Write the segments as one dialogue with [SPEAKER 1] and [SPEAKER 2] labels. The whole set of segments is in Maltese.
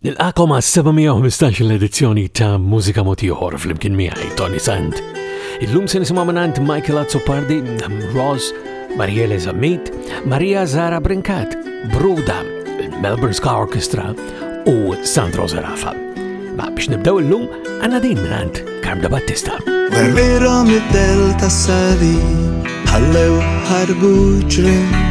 [SPEAKER 1] Nilqakom għas 715 l-edizzjoni ta' Mużika Motiħor fl-imkien miegħi Tony Sand. Illum se nisimgħu minn Michael Azzopardi, Ross, Mariele Zammit, Maria Zara Brinkat, Bruda, Melbourne Ska Orchestra u Sandro Zarafa. Ma biex nibdew illum għanna din minant Karmda Battista.
[SPEAKER 2] Werwira mid-del ta' sali ħallew ħarbu ġrim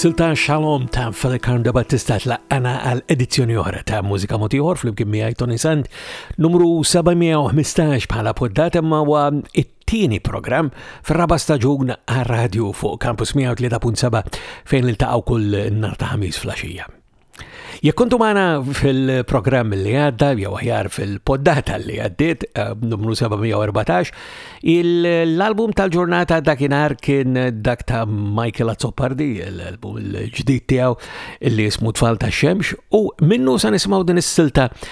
[SPEAKER 1] Silta Shalom ta' Felicardo Battista tlaqqana għal edizzjoni oħra ta' Mużika Motiħor fl-imkien miegħi Tony Sand, numru 715 bħala poddata ma' wa it-tieni programm fir-raba' staġun għar-radju fuq Campus 103.7 fejn iltaqgħu kull nhar ta' ħamis flaxija. Jekk kontu magħna fil-programm li għadda, jew aħjar fil-poddata li għaddiet, eh, numru 714, l-album tal-ġurnata dakinhar kien dak ta' Michael Azzopardi, l-album l-ġdid tiegħu li jismu Tfal ta' Xemx, u minnu sa nisimgħu din is-silta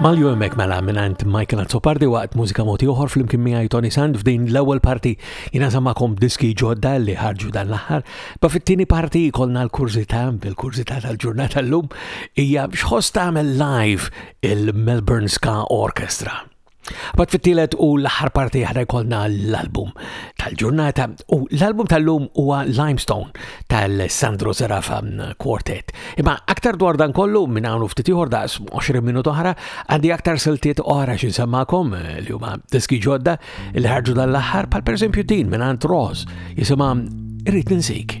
[SPEAKER 1] Malju emmek mela minant Michael Azzopardi waqt mużika moti uħor fl-imkien miħaj Tony Sand f'din l ewel parti jina zammakom diski ġodda li ħarġu dan l ħar ba fit-tieni parti kolna l-kurzita, bil-kurzita tal-ġurnata l-lum, ija xħost tagħmel live il-Melbourne Ska Orchestra. Bat fit-tielet u l-aħħar parti aħna jkollna l-album tal-ġurnata u l-album tal-lum huwa Limestone tal-Sandro Zarafa Quartet. Imma aktar dwar dan kollu minn hawn ftit ieħor daqs 20 minut oħra għandi aktar siltiet oħra xi nsemmakom eh, li huma diski ġodda li ħarġu dan l-aħħar bħal pereżempju din minn Ant Rose jisimha Irrid Ninsik.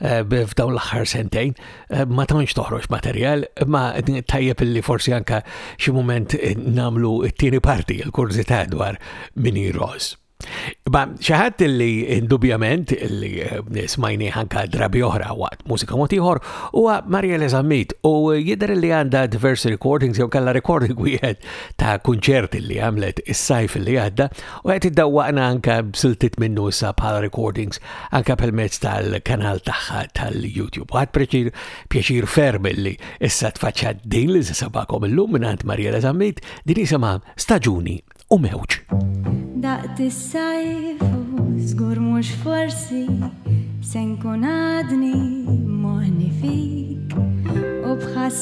[SPEAKER 1] Eh, f'dawn l-aħħar sentejn eh, ma tantx toħroġ materjal, ma tajjeb li forsi anka xi mument eh, namlu t-tieni parti l-kurżità dwar Mini Rose. Ba, xaħat li indubjament li smajni ħanka drabi oħra waqt mużika motiħor u Maria Lezamit u jidher li għanda diversi recordings jew kalla recording wieħed ta' kunċerti li għamlet is-sajf li għadda u għet id-dawwaqna anka b'siltit minnu sa' bħala recordings anka permezz tal-kanal tagħha tal-YouTube. Għad preċir pjaċir ferm li issa tfaċċa din li sabakom illum mingħand Marija Lazammit din jisimha Staġuni u Mewġ.
[SPEAKER 3] Daqt is-sajf żgur mhux forsi se nkun għadni moħni fik u
[SPEAKER 4] bħas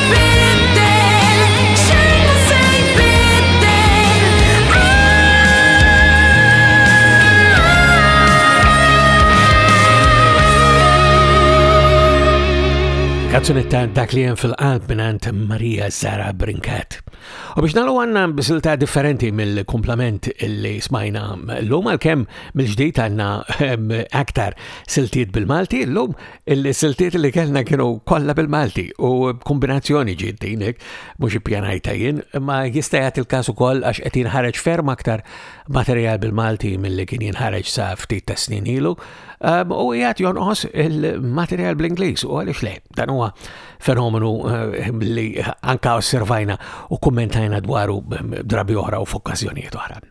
[SPEAKER 5] Kazzunetta dak li jen fil-qalb minant Maria Zara Brinkat. U biex nalu għanna bisilta differenti mill-komplement li smajna l-lum għal-kem mill-ġdijt għanna aktar siltiet bil-Malti, l-lum Il-siltiet li kellna kienu kollha bil-Malti u b'kombinazzjoni ġiet dinek, mhux ippjanajta jien, imma jista' jagħti l-każ ukoll għax qed jinħareġ ferm aktar materjal bil-Malti milli kien jinħareġ sa ftit ta' snin ilu, ehm, u jgħat jonqos il-materjal bl-Ingliż u għaliex le, dan huwa fenomenu eh, li anka osservajna u kummentajna dwaru eh, drabi oħra u f'okkażjonijiet oħra.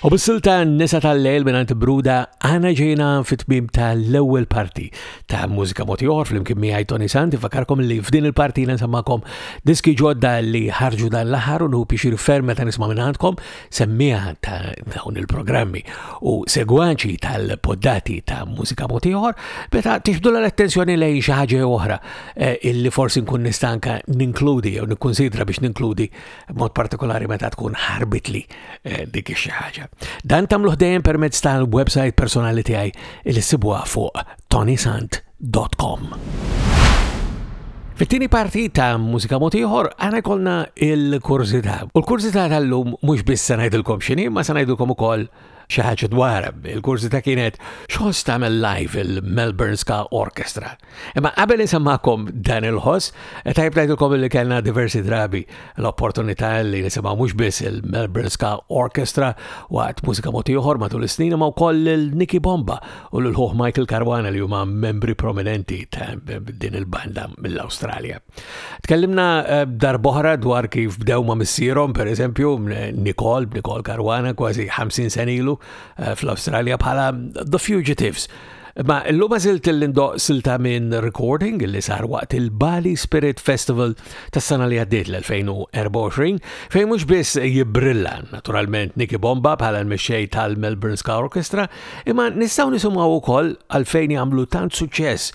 [SPEAKER 1] U
[SPEAKER 5] bis-silta Nisa tal-lejl mingħand Bruda għana ġejna fit-tmiem tal-ewwel parti ta' Mużika Moti Oħor flimkien miegħi Tony Santi fakarkom li f'din il-parti nsemmakom diski ġodda li ħarġu dan l-aħħar u pixir ferm meta nisma' minn għandkom semmiha ta' dawn il-programmi u segwaċi tal-poddati ta' Mużika Moti Oħor meta tixbdu l-attenzjoni lejn xi ħaġa oħra eh, illi forsi nkun nistanka ninkludi jew nikkunsidra biex ninkludi b'mod partikolari meta tkun ħarbitli eh, dik xi ħaġa. Dan tagħmluh dejjem permezz tal-website personali tiegħi li sibuha fuq tonisant.com. Fit-tieni parti ta' mużika motiħor għana kolna il-kurzita. U l-kurzita tal-lum mux biss sanajdilkom xini, ma sanajdilkom u koll
[SPEAKER 1] Xi ħaġa dwar il-kurżità kienet x'ħoss tagħmel live il-Melbourne Ska Orchestra. Imma qabel insemmakom dan il-ħoss, tajb ngħidilkom li kellna diversi drabi l-opportunità li nisimgħu mhux biss il-Melbourne Ska Orchestra waqt mużika moti oħor matul is-snin imma wkoll il-Nicky Bomba u l-ħuħ Michael Caruana li huma membri prominenti ta' din il-banda mill-Awstralja. Tkellimna eh, darboħra dwar kif bdew ma' missierhom, per eżempju, Nicole, Nicole Karwana, kważi 50 senilu eh, fl-Australja bħala The Fugitives. Ma l-lum għazilt l-indoq silta minn recording li sar waqt il-Bali Spirit Festival tas sena li għaddit l-2024 fejn mhux biss jibrilla naturalment Nicky Bomba bħala l-mexxej tal-Melbourne Ska Orchestra imma nistgħu nisimgħu wkoll għalfejn jagħmlu tant suċċess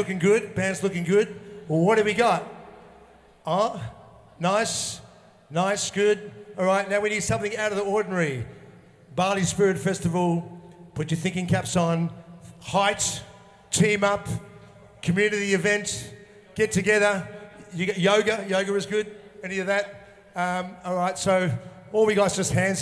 [SPEAKER 6] looking good. Band's looking good. What have we got? uh, nice. Nice, good. All right, now we need something out of the ordinary. Barley Spirit Festival, put your thinking caps on. Height, team up, community event, get together. You get yoga, yoga is good. Any of that? Um, all right, so all we got is just hands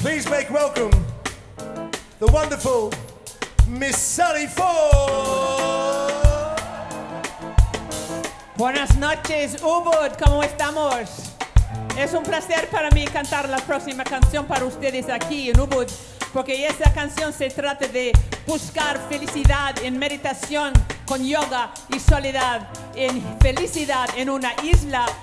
[SPEAKER 6] Please make welcome the wonderful Miss Sally Ford.
[SPEAKER 7] Buenas noches, Ubud, ¿cómo estamos? Es un placer para mí cantar la próxima canción para ustedes aquí en Ubud. porque esa canción se trata de buscar felicidad en meditación con yoga y soledad, en felicidad en una isla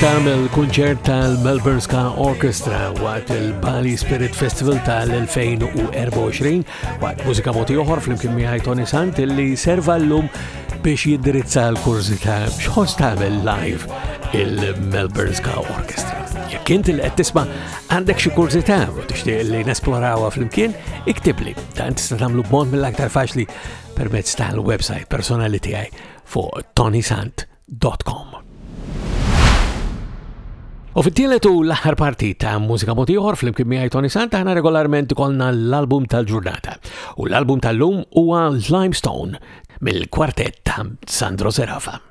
[SPEAKER 1] tagħmel kunċert tal-Melbourne Ska Orchestra waqt il-Bali Spirit Festival tal-2024 waqt mużika moti oħor fl-imkien miħaj Tony Sant li serva l-lum biex jiddirizza l-kurzita xħos tagħmel live il-Melbourne Ska Orchestra. Jekk inti l-qed tisma' Għandek xi kurzità u tixtieq li nesplorawha flimkien, iktibli. Dan tista' tagħmlu bond mill-aktar faċli permezz tal-website personali tiegħi fuq tonisant.com. U fit-tielet u l-aħħar parti ta' mużika motiħor fl-imkien miegħi Tony Sant aħna regolarment kolna l-album tal-ġurnata. U l-album tal-lum huwa Limestone mill-kwartett ta' Sandro Serafa.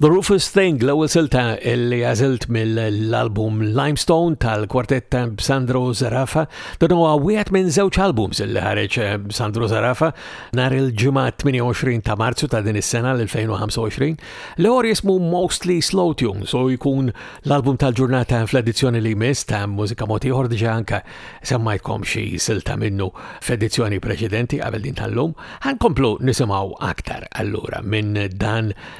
[SPEAKER 1] The Rufus Thing, l-ewwel silta li għażilt mill-album Limestone tal-kwartett ta' Sandro Zarafa, dan huwa wieħed minn żewġ albums li ħareġ eh, Sandro Zarafa Nhar il-Ġimgħa 28 ta' Marzu ta' din is-sena l-2025, l-ewwel jismu Mostly Slow Tunes u jkun l-album tal-ġurnata fl-edizzjoni li jmiss ta' Mużika Mod Ieħor diġà anke semmajtkom xi silta minnu f'edizzjoni preċedenti qabel din tal-lum. Ħankomplu nisimgħu aktar allura minn dan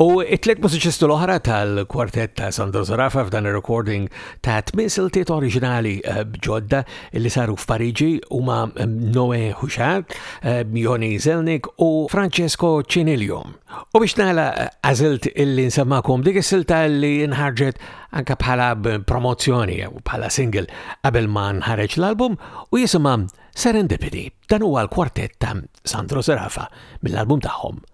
[SPEAKER 1] U it-tliet mużiċisti l-oħra tal-kwartett ta' Sandro Zarafa f'dan ir-recording ta' tmien siltiet oriġinali eh, ġodda li saru f'Pariġi huma eh, Noe Huxar, eh, Joni Zelnik u Francesco Cinilio. U biex nagħla għażilt illi nsemmakom dik is-silta li nħarġet anka bħala promozzjoni u bħala single qabel ma nħareġ l-album u jisimha Serendipity. Dan huwa l-kwartett ta' Sandro Zarafa mill-album tagħhom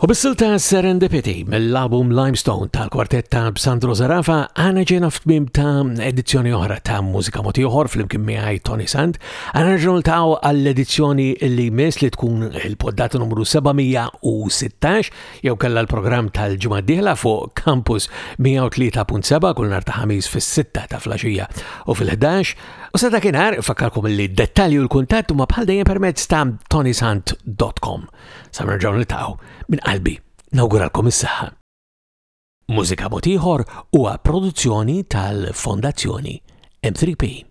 [SPEAKER 1] U bis-silta Serendipity mill-album Limestone tal-kwartett ta' Bsandro Zarafa għana ġena f'tmim ta' edizzjoni oħra ta' mużika moti oħor fl-imkien miegħi Tony Sand. Għana ġenol ta' għall-edizzjoni li jmiss li tkun il-poddata numru 716 jew kella l-programm tal-ġimgħa diħla fuq Campus 103.7 kull nar ta' ħamis fis-sitta ta' flaxija u fil-11 U sa dakinhar fakkarkom li dettalju l-kuntatt huma bħal dejjem permezz ta' tonysant.com. Sa nerġgħu niltaqgħu, minn qalbi nawguralkom is-saħħa. Mużika Mod Ieħor huwa produzzjoni tal-Fondazzjoni M3P.